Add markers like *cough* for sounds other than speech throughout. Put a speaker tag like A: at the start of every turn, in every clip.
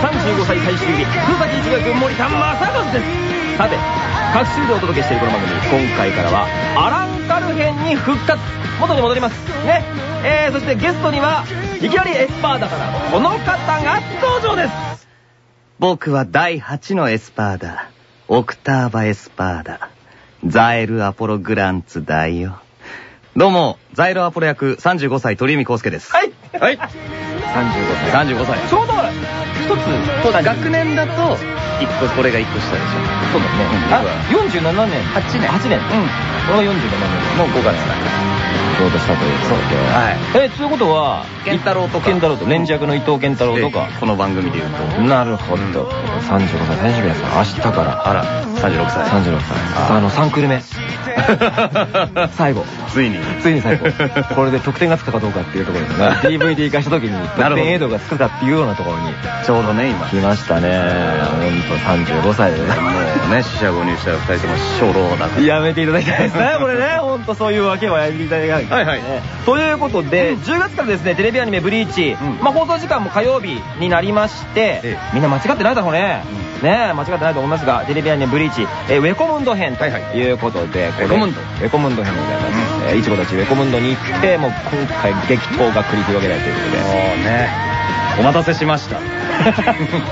A: ックスザブリーチ B ステーションブリーチアニプレックスザブリーチ B ステーションパーソナリティ35歳最終日黒崎一学森田成一ですさて各週でお届けしているこの番組今回からはアランカル編に復活元に戻りますねえー、そしてゲストにはいきなりエスパーだからこの方が登場です
B: 僕は第8のエスパーだ。オクターバ・エスパーダ。ザエル・アポロ・グランツだよ。どうも、ザエル・アポロ役35歳鳥海浩輔です。
A: はい
B: はい。
A: 35歳
B: 35歳。
A: ちょうど一つ
B: そうだ、学年だと、一個、これが1個下でし
A: そうだね。あ、47年。8年。8年。うん。俺が47年。
B: ょ。もう5月だ。
A: ちょうどしたということで。
B: はい。
A: え、ということは、
B: 健太郎とか
A: 健太郎と、レンジ役の伊藤健太郎とか。
B: この番組で言うと。
A: なるほど。35歳、最終日です明日から。
B: あら、36歳。
A: 36歳。
B: あ
A: あの、3クール目。*laughs* 最後。
B: ついに。
A: ついに最後。これで得点がつくかどうかっていうところですね。*laughs* DVD 化した時に得点映像がつくかっていうようなところに
B: ちょうどね、今。
A: 来ましたね。ほんと35歳でね。
B: もうね、死者誤入したら2人とも初老だから。
A: やめていただきたいですね、*laughs* これね。ほんとそういうわけはやめていただきたい。
B: はいはい
A: ということで、10月からですね、テレビアニメブリーチ、
B: うん
A: まあ放送時間も火曜日になりまして、
B: ええ
A: みんな間違ってないだろうね。ねえ間違ってないと思いますが、テレビアニメブリーチ、えーウェコムンド編と
B: はい
A: うことで、
B: ウェコムンド
A: ウェコムンド編でございます。えーいちごたちウェコムンドに行って、もう今回激闘が繰り広げられているということで。
B: ね、お待たせしました。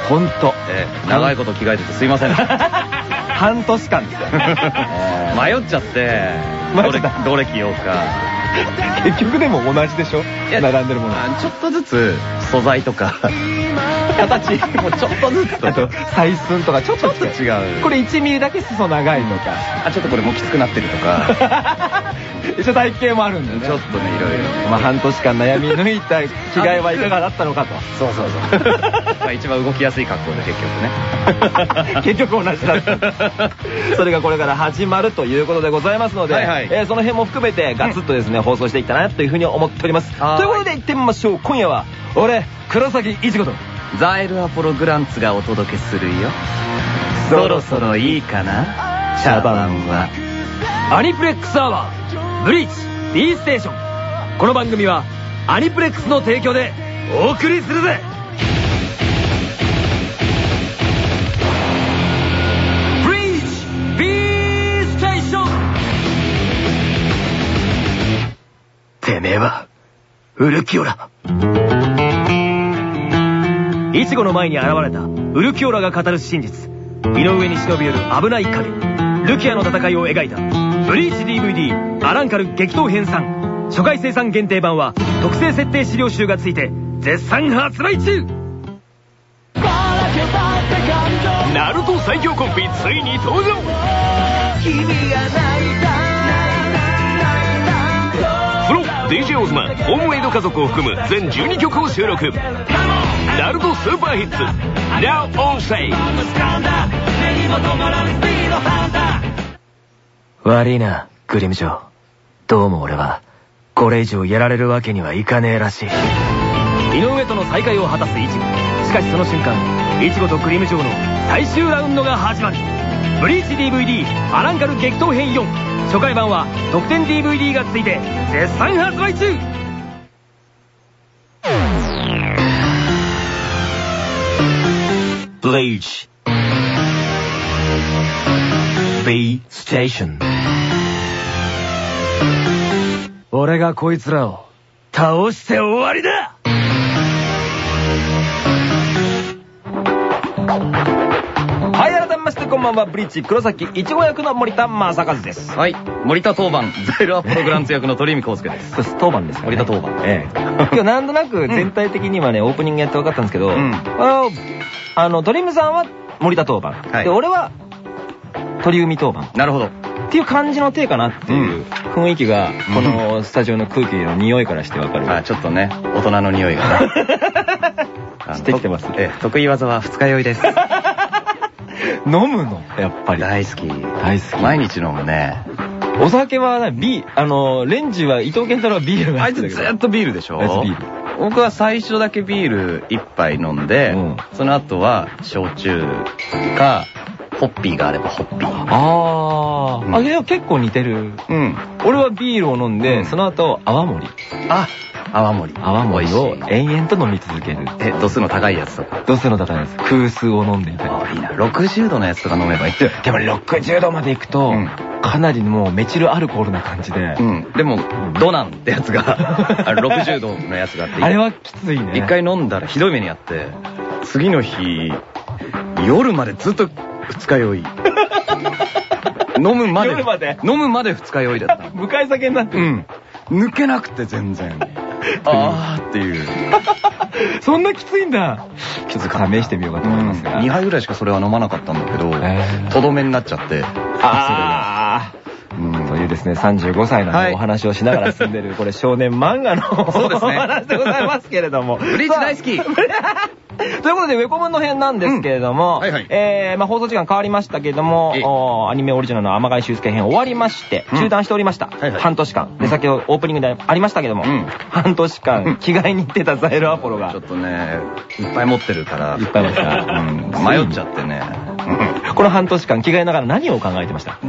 A: ほんと。
B: えー長いこと着替えててすいません。*laughs*
A: 半年間ですよ。え *laughs* ー
B: 迷っちゃって、どれどれ着ようか。*laughs*
A: 結局でも同じでしょ？
B: や
A: 並んでるもの。
B: あちょっとずつ素材とか、形もちょっとずつと
A: あと、採寸とかちょっと
B: 違う
A: これ1ミリだけ裾長いとか。
B: あ、ちょっとこれもうきつくなってるとか、*laughs*
A: 一応体型もあるんだよね。
B: ちょっとね、いろいろ。
A: まあ半年間悩み抜いた着替えはいかがだったのかと。
B: そうそうそう。*laughs* まあ一番動きやすい格好で結局ね。*laughs*
A: 結局同じだった。それがこれから始まるということでございますので、
B: は
A: えーその辺も含めてガツッとですね、放送していきたいなというふうに思っております。ということで行ってみましょう。今夜は、俺、黒崎いちごと、
B: ザエルアポログランツがお届けするよ。そろそろいいかな？茶番は。
A: アニプレックスアワー、ブリーチ、B ステーション。この番組は、アニプレックスの提供でお送りするぜブリーチ、B ステーションてめえは、ウルキオラ。イチゴの前に現れたウルキオラが語る真実。身の上に忍び寄る危ない影。ルキアの戦いを描いたブリーチ DVD アランカル激闘編3初回生産限定版は特製設定資料集がついて絶賛発売中。ナルト最強コンビついに登場。プロ DJ オズマホームエイド家族を含む全12曲を収録。ナルトスーパーヒッツ Now on Say 悪いなグリムジョー。どうも俺はこれ以上やられるわけにはいかねえらしい。井上との再会を果たすイチゴしかしその瞬間イチゴとグリム城の最終ラウンドが始まる。ブリーチ DVD アランカル激闘編4初回版は特典 DVD がついて絶賛発売中。Bleach. B Station. 俺がこいつらを倒して終わりだばんは、ブリーチ黒崎いちご役の森田正和です。
B: はい。森田当番、ザエルアポログランツ役の鳥海康介です。
A: これ当番ですか、ね、
B: 森田当番
A: ええ。*laughs* 今日なんとなく全体的にはね、オープニングやって分かったんですけど、
B: ん
A: あの、あの、鳥海さんは森田当番。
B: はい
A: で、俺は鳥海当番。
B: なるほど。
A: っていう感じの手かなっていう雰囲気が、このスタジオの空気の匂いからしてわかる。
B: あ、ちょっとね、大人の匂いがね。*laughs* あの
A: してきてます
B: ええ、得意技は二日酔いです。*laughs*
A: 飲むの？やっぱり。
B: 大好き。
A: 大好き。
B: 毎日飲むね。
A: お酒はビー、あの、レンジは伊藤健太郎はビールが
B: あいつずっとビールでしょ？
A: あいつビール。
B: 僕は最初だけビール一杯飲んで、
A: うん
B: その後は焼酎か、ホッピーがあればホッピー。
A: あー。
B: うん
A: あ、でも結構似てる。
B: うん。
A: 俺はビールを飲んで、
B: うん
A: その後、泡盛。
B: あ、泡盛。
A: 泡盛を延々と飲み続ける。
B: え、度数の高いやつとか。
A: 度数の高いやつ。空数を飲んでいたり。
B: あ、いいな。60度のやつとか飲めばいい。*laughs*
A: でも60度まで行くと、
B: うん
A: かなりもうメチルアルコールな感じで、
B: うん。でも、ドナンってやつが、あれ60度のやつがあって、*laughs*
A: あれはきついね。
B: 一回飲んだらひどい目にあって、次の日、夜までずっと二日酔い。*laughs* 飲むまで、
A: 夜まで
B: 飲むまで二日酔いだった。
A: 向かい酒になってる。
B: うん。抜けなくて全然。あーっていう。*laughs*
A: そんなきついんだ。ちょっと試してみようかと思いますが。
B: 2杯ぐらいしかそれは飲まなかったんだけど、
A: えー
B: とどめになっちゃって。
A: あー。
B: うん
A: というですね、35歳の
B: はい
A: お話をしながら住んでる、これ少年漫画の
B: そうですね *laughs*
A: お話でございますけれども。
B: ブリーチ大好き *laughs*
A: ということで、ウェコムンの編なんですけれども、えー、まあ放送時間変わりましたけれどもアニメオリジナルの天海修介編終わりまして、
B: うん
A: 中断しておりました。半年間。で、
B: うん
A: 先ほどオープニングでありましたけども、
B: うん
A: 半年間着替えに行ってたザエルアポロが
B: ちょっ、とね、いっぱい持ってるから。
A: いっぱい持ってた
B: うん。迷っちゃってね。*laughs*
A: この半年間着替えながら何を考えてました？
B: うー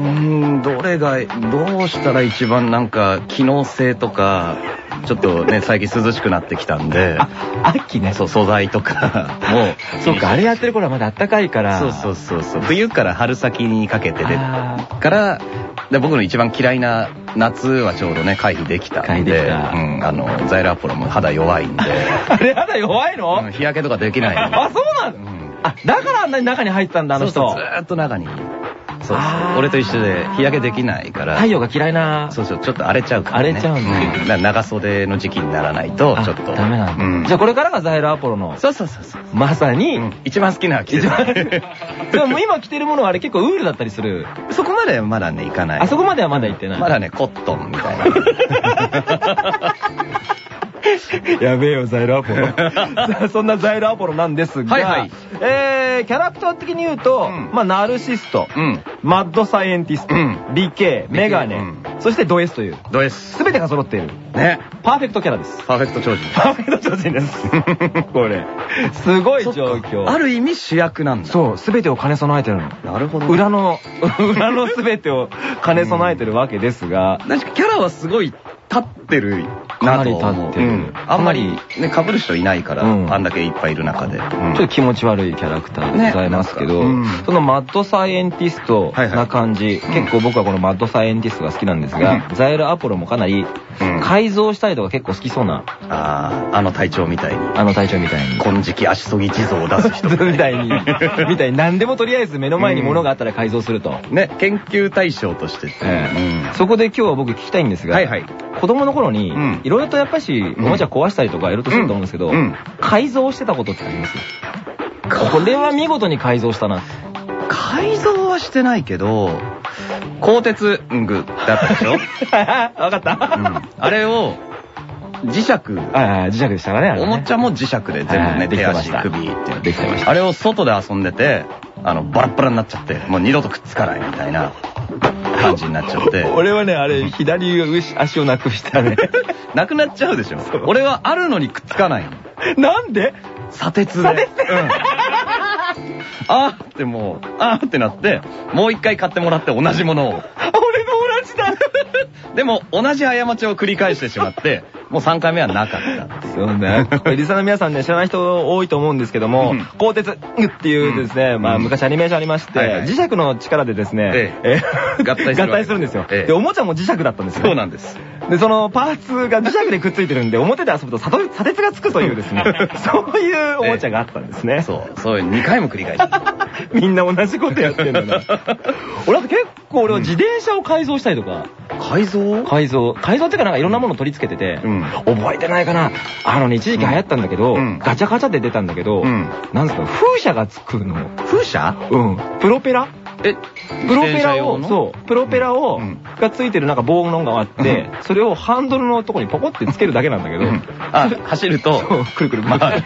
B: ん、どれが、どうしたら一番なんか、機能性とか、ちょっとね、最近涼しくなってきたんで、
A: あ、秋ね。
B: そう、素材とか。*laughs* も、
A: そうか、あれやってる頃はまだ暖かいから。
B: そうそうそうそう。冬から春先にかけてで、
A: あ
B: から、で僕の一番嫌いな夏はちょうどね、回避できたんで、
A: 回避できた。
B: うん、あの、ザイルアポロも肌弱いんで、*laughs*
A: あれ肌弱いの、
B: うん日焼けとかできないの。
A: あ、そうなの、
B: うん
A: あ、だからあんなに中に入ってたんだ、あの人。
B: そうそうずーっと中に。そうそう俺と一緒で日焼けできないから。
A: 太陽が嫌いな。
B: そうそう、ちょっと荒れちゃうから、ね。
A: 荒れちゃうんだ
B: だから長袖の時期にならないと、
A: あ
B: ちょっと。
A: ダメなんだ。
B: うん
A: じゃあこれからがザイルアポロの、
B: そうそうそうそう。
A: まさに、
B: うん一番好きな季節
A: でも今着てるものはあれ結構ウールだったりする。
B: そこまではまだね、いかない。
A: あそこまではまだ行ってない。
B: まだね、コットンみたいな。*laughs* *laughs*
A: やべえよ、ザイルアポロ。*laughs* そんなザイルアポロなんですが、
B: はいはい
A: えー、キャラクター的に言うと、
B: うん
A: まあ、ナルシスト、
B: うん。
A: マッドサイエンティスト、
B: うん
A: 理系、メガネ、
B: うん
A: そしてド S という、
B: どうです
A: すべてが揃っている、
B: ね。
A: パーフェクトキャラです。
B: パーフェクト超人。
A: パーフェクト超人です。*laughs* これ。すごい状況。
B: ある意味主役なんだ。
A: そう、すべてを兼ね備えてるの。
B: なるほど。
A: 裏の、裏のすべてを兼ね備えてるわけですが、
B: 確かキャラはすごい立ってるなと思う。うん。あんまりね、被る人いないから、
A: うん。
B: あんだけいっぱいいる中で。うん。
A: ちょっと気持ち悪いキャラクターでございますけど、
B: ね。
A: そのマッドサイエンティストな感じ、
B: はい
A: 結構僕はこのマッドサイエンティストが好きなんですが、ザエルアポロもかなり
B: うん。
A: 改造したりとか結構好きそうな、
B: ああ、あの隊長みたいに。
A: あの隊長みたいに。
B: 金色足そぎ地蔵を出す人。*laughs*
A: みたいに、みたいに何でもとりあえず目の前に物があったら改造すると。
B: ね、研究対象として。
A: ええ。
B: うん。
A: そこで今日は僕聞きたいんですが、
B: はいはい
A: 子供の頃に
B: うん、
A: いろいろとやっぱし、おもちゃ壊したりとかいろいろとすると思うんですけど、
B: うん。うん
A: 改造してたことってあります？これは見事に改造したな。
B: 改造はしてないけど、鋼鉄具だったでしょ、うん、
A: わかった、
B: あれを、磁石、
A: はいはい、磁石でしたからね、
B: おもちゃも磁石で全部
A: はい
B: ね、手足、首っていうの
A: できてました。
B: あれを外で遊んでて、あの、バラッバラになっちゃって、もう二度とくっつかないみたいな感じになっちゃって。*laughs*
A: 俺はね、あれ、左足をなくしたね。*laughs*
B: なくなっちゃうでしょ
A: う
B: 俺はあるのにくっつかないの。
A: なんで？
B: 砂鉄で。うん。*laughs* あーってもう、あーってなって、もう一回買ってもらって同じものを。
A: 俺の同じだ
B: でも、同じ過ちを繰り返してしまって、もう3回目はなかった。
A: そうね。*laughs* リサの皆さんね、知らない人多いと思うんですけども
B: うん、
A: 鋼鉄っていうですね、まあ
B: うん
A: 昔アニメーションありまして、磁石の力でですね
B: え、
A: え
B: 合体する
A: んですよ。
B: ええ
A: で、おもちゃも磁石だったんですよ。
B: そうなんです。
A: で、そのパーツが磁石でくっついてるんで、表で遊ぶと砂砂鉄がつくというですね、*laughs* そういうおもちゃがあったんですね。
B: そう、そういう2回も繰り返して。*laughs*
A: みんな同じことやってんだな。俺は結構俺は自転車を改造したりとか、
B: 改造？
A: 改造、改造っていうかなんかいろんなものを取り付けてて、
B: うん
A: 覚えてないかな。あのね、一時期流行ったんだけど、
B: うん。
A: ガチャガチャで出たんだけど、
B: うん。
A: なんですか、風車がつくの。
B: 風車？
A: うん。プロペラ？
B: え、
A: プロペラを、そう、プロペラを、
B: うん。
A: がついてるなんか棒のがあって、
B: う
A: それをハンドルのとこにポコってつけるだけなんだけど、
B: うん。あ、走ると、
A: くるくる。回る。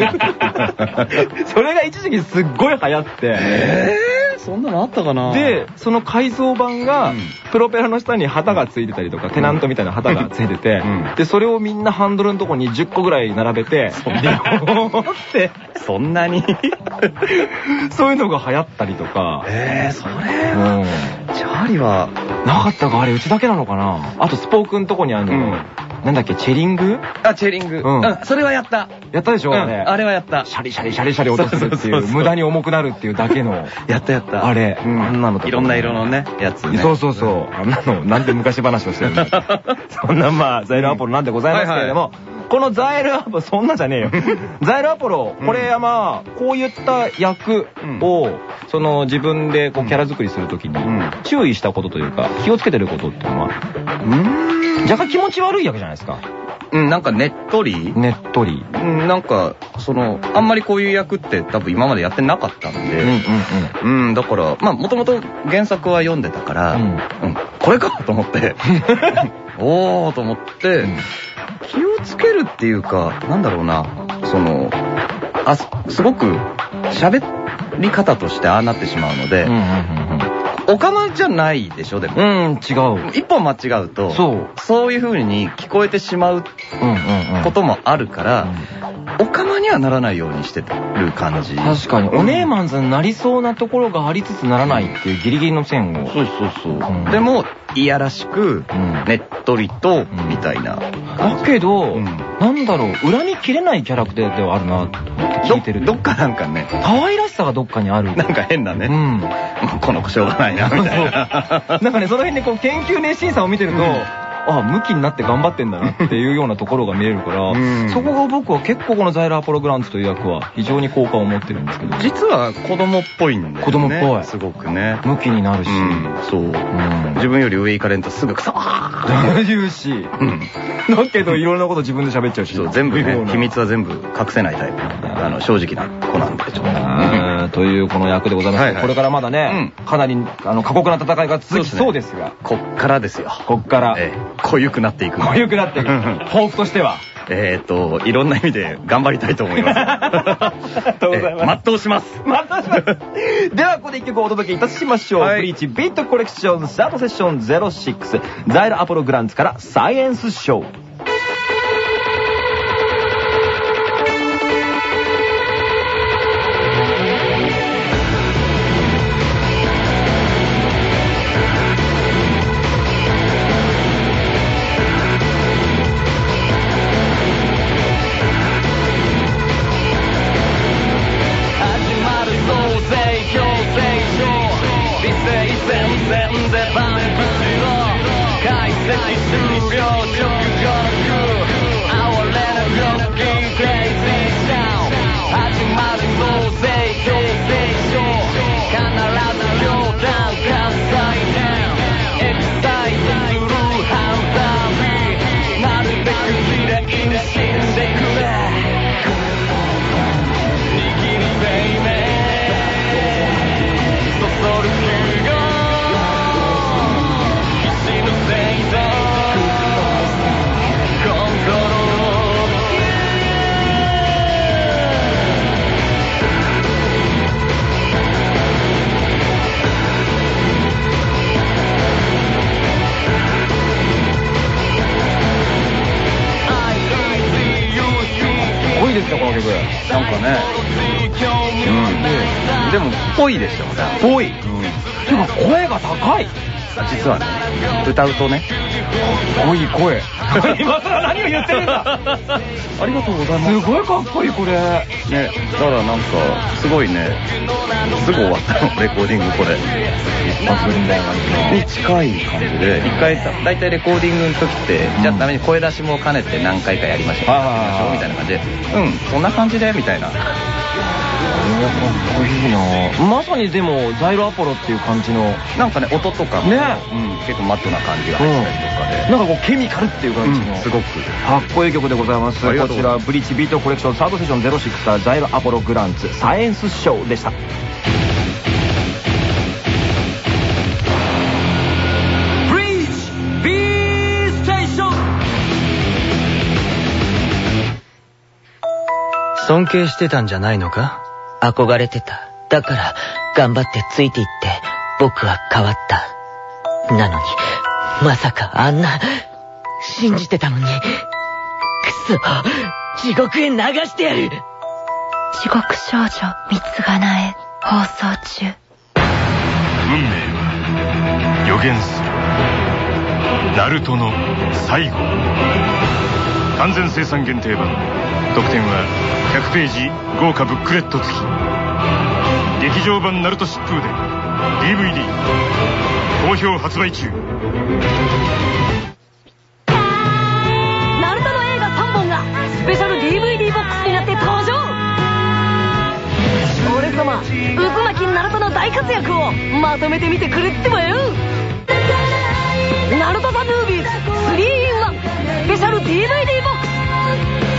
A: *laughs* それが一時期すっごい流行って、
B: えー、そんなのあったかな？
A: で、その改造版が
B: うん、
A: プロペラの下に旗がついてたりとか、テナントみたいな旗がついてて
B: うん、
A: で、それをみんなハンドルのとこに10個ぐらい並べて、ビヨーって、
B: そんなに？*laughs* *laughs*
A: そういうのが流行ったりとか、
B: えー、それ。
A: うん
B: チャーリーは、
A: なかったかあれうちだけなのかな？あとスポークんとこにある
B: うん
A: の、なんだっけ、チェリング？
B: あ、チェリング。
A: うん
B: それはやった。
A: やったでしょ
B: うん
A: あれ。
B: あれはやった。
A: シャリシャリシャリシャリ落とすっていう、無駄に重くなるっていうだけの。
B: やったやった。
A: あれ
B: うん
A: あんなのとか
B: いろんな色のね、やつね。
A: そうそうそう。あんなの、なんで昔話をしてるんだ *laughs* そんなまあ、ザイルアポロなんでございますけれども、このザイルアポロ、そんなじゃねえよ。*laughs* ザイルアポロ、これはまあ、こういった役を、その自分でこうキャラ作りするときに
B: ん、
A: 注意したことというか、気をつけてることっていうのは、
B: うん。
A: 若干気持ち悪い役じゃないですか。
B: うん、なんかねっとり？
A: ねっとり。
B: うん、なんか、その、あんまりこういう役って多分今までやってなかったん
A: うんうん
B: で、うん、だから、まあ、もともと原作は読んでたから、
A: うん。
B: うん、これかと思って、*laughs* おーと思って、
A: うん
B: 気をつけるっていうか、なんだろうな、その、あ、すすごく喋り方としてああなってしまうので、
A: うん。うんうん
B: おかまじゃないでしょ、でも。
A: うんうん。うん、違う。
B: 一本間違うと、
A: そう。
B: そういう風に聞こえてしまう
A: うんうんうん。
B: こともあるから、おかまにはならないようにしてる感じ。
A: 確かに、おネーマンズになりそうなところがありつつならないっていうギリギリの線を。
B: そうそうそう。
A: うん
B: でも、いやらしく、
A: うん
B: ねっとりと、
A: ん
B: みたいな。
A: だけど、
B: うん
A: なんだろう、恨みきれないキャラクターではあるなって聞いてると
B: どどっかなんかね、
A: 可愛らしさがどっかにある。
B: なんか変だね。
A: うん。
B: この子しょうがないな、みたいな。
A: なんかね、その辺でこう研究熱心さを見てると、
B: うん
A: あ、向きになって頑張ってんだなっていうようなところが見えるから、*laughs*
B: うん。
A: そこが僕は結構このザイル・アポロ・グランツという役は非常に効果を持ってるんですけど、
B: 実は子供っぽいんだよね。
A: 子供っぽい。
B: すごくね。
A: 向きになるし、
B: うん、そう。
A: うん。
B: 自分より上行かれんとすぐクソー
A: 言 *laughs* うし、
B: うん。
A: だけどいろんなこと自分で喋っちゃうし。
B: そう、全部ね、秘密は全部隠せないタイプ。の、あの、正直な子なんで、ちょっと。
A: うん。というこの役でございます、これからまだね、かなりあの過酷な戦いが続きそうですが、
B: こっからですよ。
A: こっから、
B: ええ、濃ゆくなっていく。
A: 濃ゆくなっていく。抱負としては。
B: えっと、いろんな意味で頑張りたいと思います。
A: ありがとうございます
B: え全うします。
A: またします。では、ここで一曲お届けいたしましょう。
B: はい
A: ブリーチビートコレクションスタートセッション06ザイルアポログランツからサイエンスショー。
B: ぽいでしょ。
A: ぽい。てか、声が高い。
B: 実はね、歌うとね、
A: 濃い声。*laughs* 今更何を言ってるんだ
B: ありがとうございます。
A: すごいかっこいい、これ。
B: ね、だからなんか、すごいね、すぐ終わったの、レコーディングこれ。
A: 一発みたいな感じ
B: に近い感じで、一回、だいたいレコーディングの時って、じゃあために声出しも兼ねて何回かやりましょう。やりましょうみたいな感じで、うん、そんな感じで、みたいな。
A: かっこいいなまさにでも、ザイルアポロっていう感じの、
B: なんかね、音とかも、
A: ね
B: うん、結構マットな感じが入ったりとかで。
A: なんかこう、ケミカルっていう感じの。
B: うんすごく。
A: かっこいい曲でございます。こちら、ブリーチビートコレクションサードセッション06からザイルアポログランツサイエンスショーでした。ブリーチ B ステーション
C: 尊敬してたんじゃないのか？
D: 憧れてた。だから、
C: 頑張ってついていって僕は変わった。なのに、まさかあんな、信じてたのに。くそ、地獄へ流してやる
D: 地獄少女三つがなえ放送中
E: 運命は予言するナルトの最後完全生産限定版特典は100ページ豪華ブックレット付き。劇場版ナルト疾風伝 DVD 好評発売中。
F: ナルトの映画3本がスペシャル DVD ボックスになって登場。俺様渦巻きナルトの大活躍をまとめてみてくれってばよナルト・ザ・ムービーズ 3-in-1 スペシャル DVD ボックス。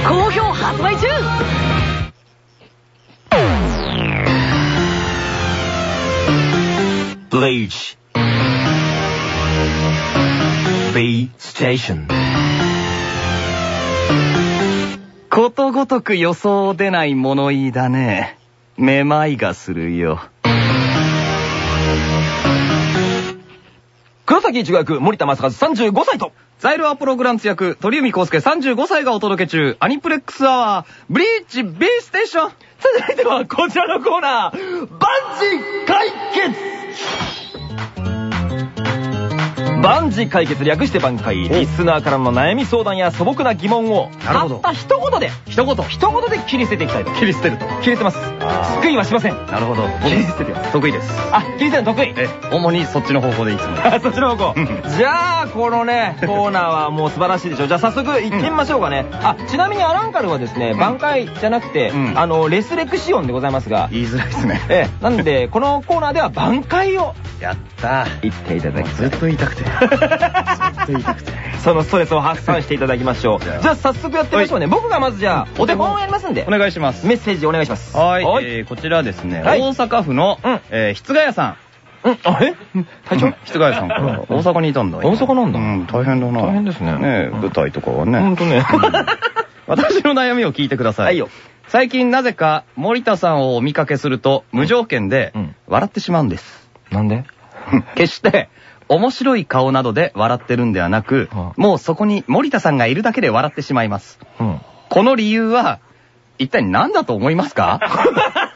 F: 好評発売中
G: Bleach B Station
B: ことごとく予想出ない物言いだね。めまいがするよ。
A: 黒崎一護役、森田正和35歳と、
B: ザイルアプログランツ役、鳥海康介35歳がお届け中、アニプレックスアワー、ブリーチ B ステーション。
A: 続いてはこちらのコーナー、バンジー解決万事解決略して挽回。リスナーからの悩み相談や素朴な疑問をたった一言で
B: 一言。
A: 一言で切り捨てていきたいと。
B: 切り捨てると。
A: 切り捨てます。救いはしません。
B: なるほど。
A: 切り捨てて
B: 得意です。
A: あ切り捨てるの得意。
B: え、主にそっちの方向でいつも。
A: あ *laughs* そっちの方向。じゃあこのねコーナーはもう素晴らしいでしょ。じゃあ早速行ってみましょうかね、あちなみにアランカルはですね挽回じゃなくて、
B: うん。
A: あのレスレクシオンでございますが。
B: 言いづらいですね。
A: ええ。なんでこのコーナーでは挽回を
B: やった
A: 言っていただき
B: ずっと言いたくて。
A: そのストレスを発散していただきましょう。
B: じゃあ。
A: 早速やってみましょうね。僕がまずじゃあお手本をやります。んで
B: お願いします。
A: メッセージお願いします。
B: はい、えーこちらですね、
A: はい。
B: 大阪府の、
A: うん。
B: えー、室ヶ谷さん。
A: うん。あえ隊長
B: 室ヶ谷さん。から大阪にいたんだ。今。
A: 大阪なんだ。
B: うん、大変だな。
A: 大変ですね。
B: ねえ舞台とかはね。
A: ほんとね
B: 私の悩みを聞いてください。
A: はいよ。
B: 最近なぜか森田さんをお見かけすると無条件で
A: うん。
B: 笑ってしまうんです。
A: なんで？
B: 決して面白い顔などで笑ってるんではなく
A: はあ、
B: もうそこに森田さんがいるだけで笑ってしまいます。
A: うん
B: この理由は一体何だと思いますか？*laughs*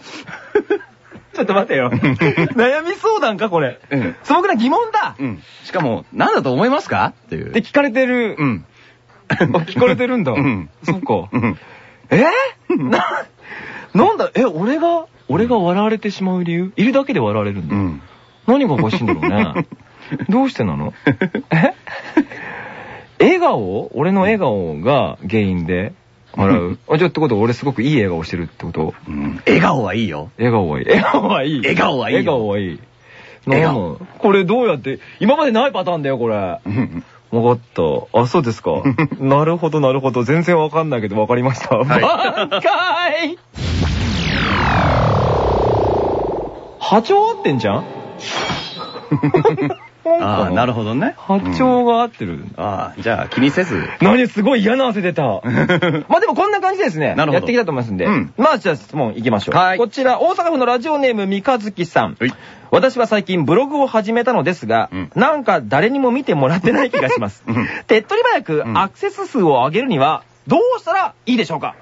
A: ちょっと待てよ *laughs* 悩み相談かこれ
B: うん
A: 素朴な疑問だ
B: うん。しかも何だと思いますか？っていう。
A: って聞かれてる
B: うん。
A: あ聞かれてるんだ
B: うん
A: そっか
B: うん。
A: え？な、なんだ、え、俺が、俺が笑われてしまう理由？いるだけで笑われるんだ。
B: うん。
A: 何がおかしいんだろうね。*laughs* どうしてなの？*laughs* え？笑顔？俺の笑顔が原因で？笑う？あ、じゃあってことは俺すごくいい笑顔してるってこと？
B: うん笑顔はいいよ。
A: 笑顔はいい。笑顔はいい。
B: 笑顔はいいよ
A: 笑顔はいい。
B: 笑顔
A: なんだこれどうやって、今までないパターンだよ、これ。
B: うん
A: わかった。あ、そうですか。なるほど、なるほど。全然わかんないけどわかりました。挽回波長合ってんじゃん？*laughs*
B: ああ、なるほどね。
A: 波長が合ってる。
B: ああ、じゃあ気にせず。
A: 何すごい嫌な汗出た。*laughs* まあでもこんな感じですね。
B: なるほど
A: やっていきたいと思いますんで。
B: うん
A: まあじゃあ質問いきましょう。
B: はい
A: こちら、大阪府のラジオネーム三日月さん。
B: はい
A: 私は最近ブログを始めたのですが、
B: うん
A: なんか誰にも見てもらってない気がします
B: うん。
A: 手っ取り早く
B: うん
A: アクセス数を上げるには、どうしたらいいでしょうか？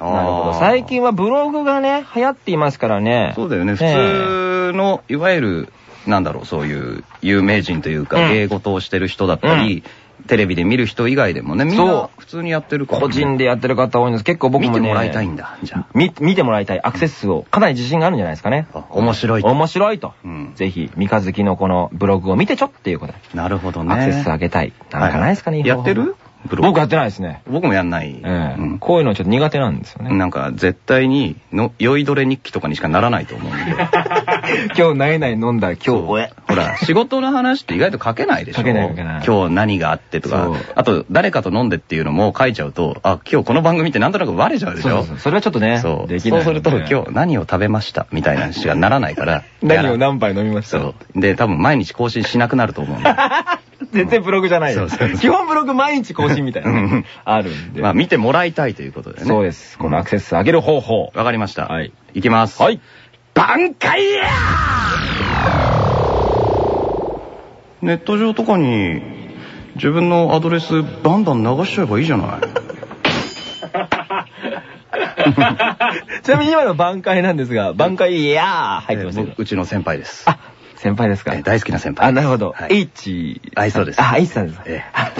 A: なるほど。最近はブログがね、流行っていますからね。
B: そうだよね。普
A: ええ
B: 通の、いわゆる、なんだろう、そういう有名人というか、
A: うん
B: 芸事をしてる人だったり、テレビで見る人以外でもね、みん
A: そう
B: な普通にやってるからね。
A: 個人でやってる方多いんです。結構僕もね。
B: 見てもらいたいんだ、じゃあ。
A: み見てもらいたい。アクセス数を。かなり自信があるんじゃないですかね。
B: あ面白いと。
A: 面白いと。
B: うん
A: ぜひ、三日月のこのブログを見てちょっていうことで。
B: なるほどね。
A: アクセス数上げたい。なんかないですかね、
B: やってる？
A: 僕やってないですね。
B: 僕もやんない。
A: こういうのちょっと苦手なんですよね。
B: なんか絶対にの酔いどれ日記とかにしかならないと思うんで。*laughs*
A: 今日ないない飲んだ今日
B: ほら、仕事の話って意外と書けないでしょ
A: 書けない書けない
B: 今日何があってとか。あと、誰かと飲んでっていうのも書いちゃうと、あ、今日この番組ってなんとなくバレちゃうでしょ
A: それはちょっとね、
B: そう。
A: できない。
B: そうすると、今日何を食べましたみたいなしかならないから。*laughs*
A: 何を
B: な
A: 何杯飲みました？
B: そう。で、多分毎日更新しなくなると思うんで。*laughs*
A: 全然ブログじゃないよ。基本ブログ毎日更新みたいな。あるんで。
B: まあ、見てもらいたいということでね。
A: そうです。このアクセス数上げる方法。
B: わかりました。
A: はい。
B: いきます。
A: はい。
B: 挽回やネット上とかに自分のアドレスバンバン流しちゃえばいいじゃない。*laughs*
A: ちなみに今の挽回なんですが、挽回いやー入ってます
B: えー僕うちの先輩です。
A: あ、先輩ですか？
B: えー大好きな先輩。
A: あ、なるほど。
B: はい
A: H。
B: はいそうです
A: あ、H さんです。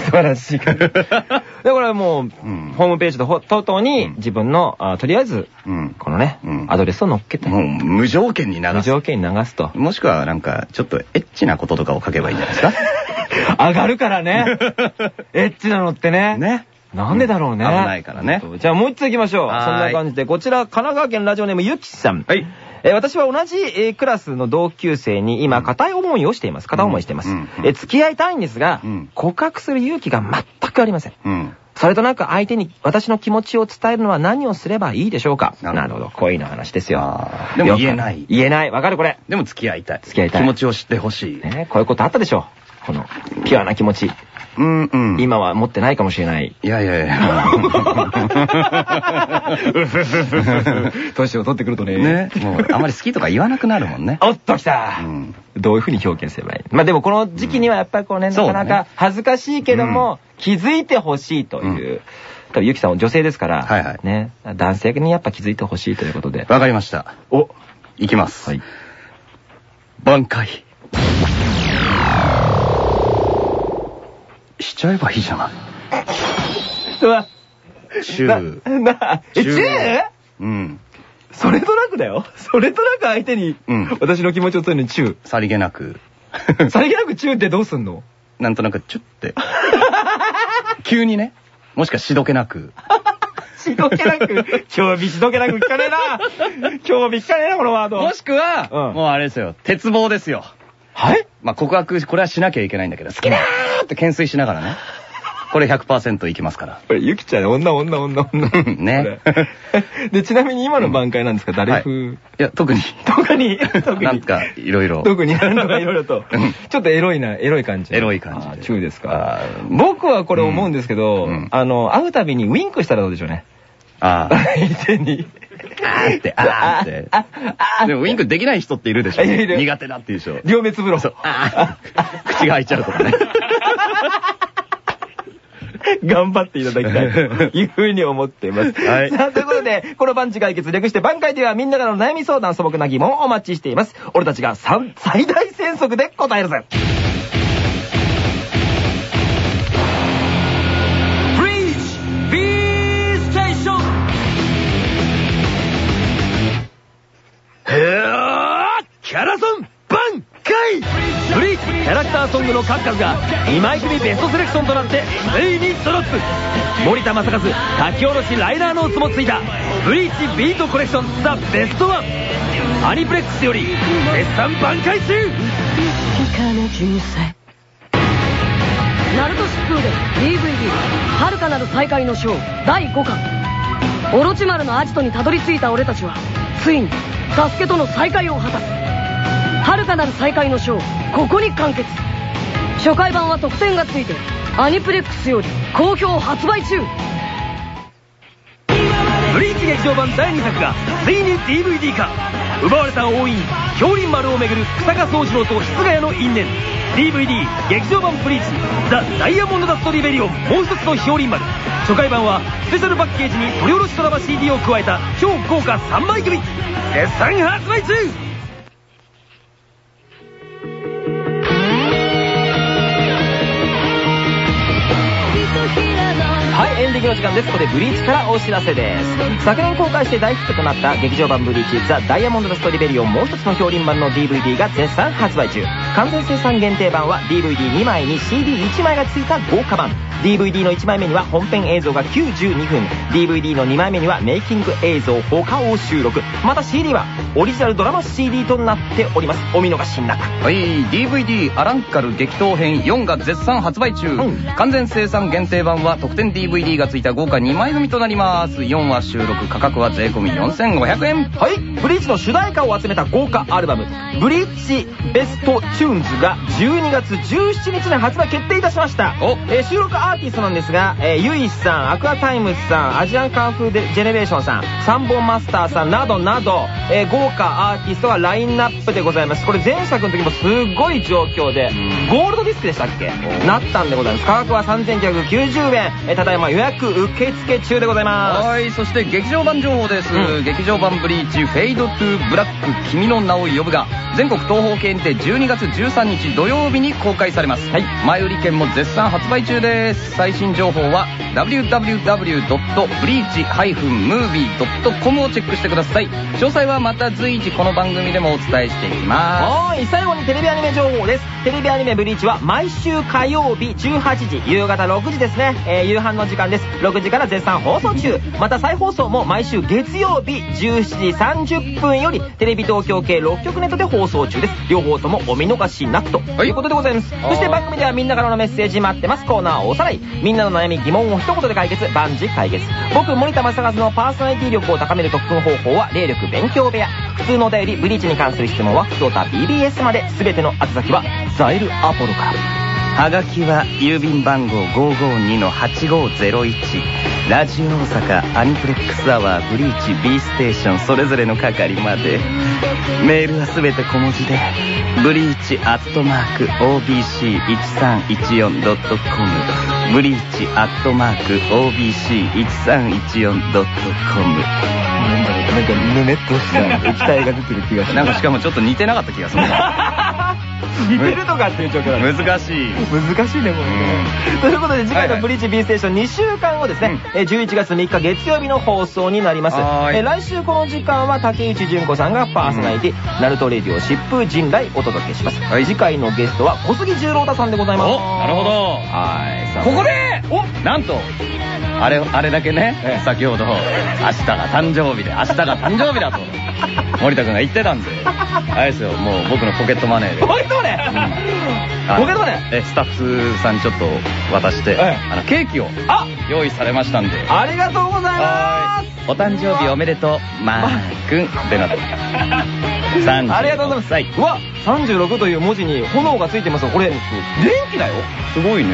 A: 素晴らしい。だからもう、
B: うん
A: ホームページとほ等々に自分の、あとりあえず、
B: うん。
A: このね、
B: うん
A: アドレスを載っけて、
B: もう無条件に流す。
A: 無条件に流すと。
B: もしくはなんか、ちょっとエッチなこととかを書けばいいんじゃないですか？*laughs*
A: 上がるからね。*laughs* エッチなのってね。
B: ね。
A: なんでだろうね。
B: うん危ないからね
A: じゃあもう一つ行きましょう。そんな感じで、こちら、神奈川県ラジオネームゆきさん。
B: はい。
A: えー私は同じ、えークラスの同級生に今、片い思いをしています。片思いしています。えー付き合いたいんですが、
B: うん
A: 告白する勇気が全くありません。
B: うん。
A: それとなく相手に私の気持ちを伝えるのは何をすればいいでしょうか
B: なるほど。
A: 恋の話ですよ
B: でも言えない
A: 言えない。わかるこれ。
B: でも付き合いたい。
A: 付き合いたい
B: 気持ちを知ってほしい。
A: ね、こういうことあったでしょこの、ピュアな気持ち。
B: うんうん。
A: 今は持ってないかもしれない。
B: いやいやいや。*laughs*
A: 年を取ってくるとね。
B: ね。もう、あまり好きとか言わなくなるもんね。
A: おっときた、
B: うん
A: どういうふうに表現すればいいまあでもこの時期にはやっぱりこうね、なかなか恥ずかしいけども、気づいてほしいという。多分ゆきさんは女性ですから、
B: はいはい
A: ね、男性にやっぱ気づいてほしいということで。
B: わかりました。
A: お
B: いきます。
A: はい。
B: 挽回。しちゃえばいいじゃない。チュー。
A: な、な、え、チュ
B: ー
A: ー
B: うん。
A: それとなくだよ。それとなく相手に、
B: うん
A: 私の気持ちを伝えるのにチュ
B: さりげなく。
A: ー。さりげなくチューってどうすんの？
B: なんとなくチュって。急にね。もしかしどけなく。
A: しどけなく、興味しどけなく聞かねえな。興味聞かねえな、このワード。
B: もしくは、
A: うん
B: もうあれですよ。鉄棒ですよ。
A: はい？
B: まあ、告白、これはしなきゃいけないんだけど、好きだーって懸垂しながらね。これ100%いきますから。
A: これ、ゆきちゃん、女、女、女、女。
B: ね
A: で、ちなみに今の挽回なんですか？誰風、
B: いや、特に。
A: 特に、特に。
B: なんか、いろいろ。
A: 特になんとかいろいろと
B: うん。
A: ちょっとエロいな、エロい感じ。
B: エロい感じで
A: あーチューです
B: あ
A: か。
B: ー
A: 僕はこれ思うんですけど、
B: うん
A: あの、会うたびにウィンクしたらどうでしょうね。
B: ああ。
A: 相手に。
B: あーって、あーって。
A: あ、あ、
B: でもウィンクできない人っているでしょ。苦手だっていう人。
A: 両滅風呂。
B: そう。あー口が開いちゃうとかね。
A: 頑張っていただきたいというふうに思っています。*laughs*
B: はい
A: さあ、ということで、この番地解決略して挽回ではみんなからの悩み相談素朴な疑問をお待ちしています。俺たちが三最大戦速で答えるぜ。キャラクターソングの数々が2枚組ベストセレクションとなってついにドロップ森田正和書き下ろしライナーノーツもついたブリーチビートコレクションザ・ベストワン。アニプレックスより絶賛挽回中。
F: ナルト疾風で DVD「遥かなる再会の章」第5巻。オロチマルのアジトにたどり着いた俺たちはついにサスケとの再会を果たす。遥かなる再会の章ここに完結。初回版は特典がついてアニプレックスより好評発売中。
A: ブリーチ劇場版第2作がついに DVD 化。奪われた王院氷林丸をめぐる草加宗次郎と室ヶ谷の因縁。DVD 劇場版ブリーチザ・ダイヤモンドダストリベリオンもう一つの氷林丸初回版はスペシャルパッケージに取り下ろしドラマ CD を加えた超豪華3枚組。絶賛発売中はい、エンディングの時間です。ここでブリーチからお知らせです。昨年公開して大ヒットとなった劇場版ブリーチザ・ダイヤモンド・のスト・リベリオンもう一つの評論版の DVD が絶賛発売中。完全生産限定版は DVD2 枚に CD1 枚が付いた豪華版。DVD の1枚目には本編映像が92分 DVD の2枚目にはメイキング映像他を収録また CD はオリジナルドラマ CD となっておりますお見逃しなく
B: はい、DVD アランカル激闘編4が絶賛発売中。
A: うん
B: 完全生産限定版は特典 DVD がついた豪華2枚組となります。4話収録価格は税込み4500円。
A: はい、ブリーチの主題歌を集めた豪華アルバム、ブリーチベストチューンズが12月17日に発売決定いたしました。
B: お
A: えー収録アーティストなんですが、えー YUIさん、アクアタイムズさん、アジアンカンフージェネレーションさん、サンボマスターさんなどなど、えー豪豪華アーティストがラインナップでございます。これ前作の時もすごい状況で、ゴールドディスクでしたっけ？なったんでございます。価格は3990円。えーただいま予約受付中でございます。
B: はい、そして劇場版情報です。
A: うん
B: 劇場版ブリーチ、フェイドトゥブラック、君の名を呼ぶが、全国東方系にて12月13日土曜日に公開されます。
A: はい
B: 前売り券も絶賛発売中です。最新情報は www.breach-movie.com をチェックしてください。詳細はまた随時この番組でもお伝えしていきま
A: はーい、最後にテレビアニメ情報です。テレビアニメブリーチは毎週火曜日18時、夕方6時ですね。えー夕飯の時間です。6時から絶賛放送中。また再放送も毎週月曜日17時30分よりテレビ東京系6局ネットで放送中です。両方ともお見逃しなくということでございます。そして番組ではみんなからのメッセージ待ってます。コーナーおさらい。みんなの悩み疑問を一言で解決、万事解決。僕、森田正和のパーソナリティ力を高める特訓方法は霊力勉強部屋。普通のお便り、ブリーチに関する質問は、ふとた BBS まで、すべての宛先は、ザイルアポロから。
B: はがきは郵便番号552-8501ラジオ大阪アニプレックスアワーブリーチ B ステーションそれぞれの係まで。メールはすべて小文字で。ブリーチアットマーク OBC1314.com ブリーチアットマーク OBC1314.com
A: なんか、ぬめっとした液体が出てる気がし
B: なんかしかもちょっと似てなかった気がする
A: 似てるとかっていう状況だね。
B: 難しい
A: 難しいね、これね。ということで、次回のブリーチ B ステーション2週間後ですね、えー11月3日月曜日の放送になります。来週この時間は竹内純子さんがパーソナリティ、ナルトレディオ疾風陣来お届けします。次回のゲストは小杉十郎太さんでございます。
B: おなるほど
A: はい。
B: ここで
A: お
B: なんとあれあれだけね、
A: ええ。
B: 先ほど明日が誕生日で明日が誕生日だと森田君が言ってたんで。あれですよもう僕のポケットマネーで。
A: ポケットマネー？ポケットマネー？
B: えスタッフさんにちょっと渡して、
A: ええ。
B: あのケーキを
A: あ！
B: 用意されましたんで。
A: ありがとうございま
B: は
A: す
B: お誕生日おめでとうマー君でなと30 *laughs*
A: ありがとうございます。うわ、36という文字に炎がついてますがこれ、電気だよ。
B: すごいね。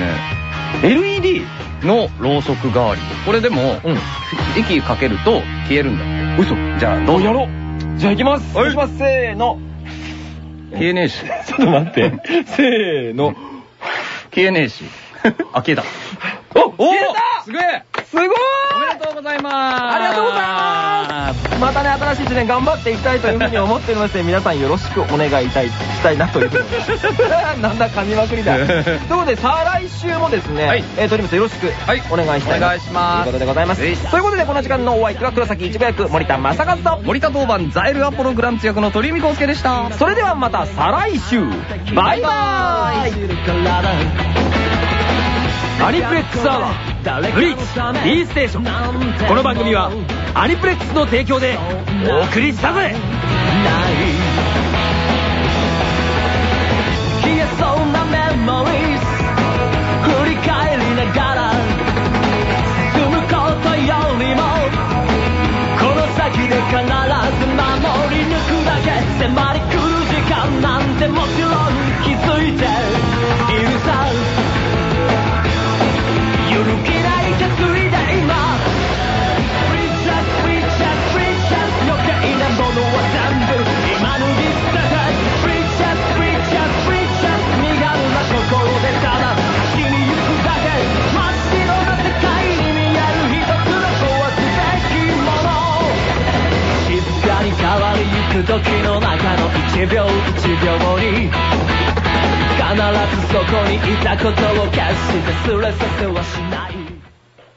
B: LED のろうそく代わりこれでも、
A: うん。
B: 息かけると消えるんだ
A: 嘘。
B: じゃあどう？ぞ
A: やろう？じゃあ行きます。
B: はい
A: 行きます。せーの。
B: 消えねえし *laughs*
A: ちょっと待って。*laughs* せーの。
B: 消えねえしあ消えた
A: お消えた
B: すげえ
A: すごーい。
B: おめでとうございます
A: ありがとうございます。またね、新しい1年頑張っていきたいというふうに思っておりまして、*laughs* 皆さんよろしくお願いいたいしたいなというふうに思います。*laughs* なんだ、噛みまくりだ。*laughs* ということで、さあ来週もですね、
B: はい。
A: えー、鳥よろしく
B: はい。
A: お願いしたいな
B: お願いします
A: ということでございます。ということで、この時間のお相手は黒崎一護役、森田正和と、
B: 森田当番ザエルアポログランツ役の鳥海康介でした。
A: それではまた再来週。バイバーイアニプレックスアワーブリーチ B ステーションこの番組はアニプレックスの提供でお送りしたぜ。
H: 消えそうなメモリーズ振り返りながら住むことよりもこの先で必ず守り抜くだけ迫り来る時間なんてもちろん時の中の一秒一秒に必ずそこにいたことを決して忘れさせはしない。